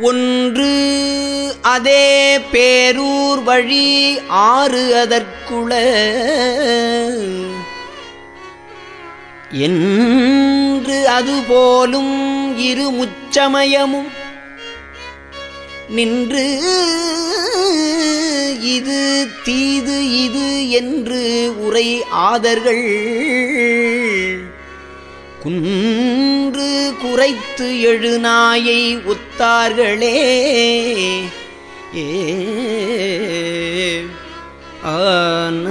ஒன்று அதே பேரூர் வழி ஆறு அதற்குள. என்று அதுபோலும் இரு முச்சமயமும் நின்று இது தீது இது என்று உரை ஆதர்கள். குன்று குறைத்து எழுநாயை உத்தார்களே. ஏ ஆன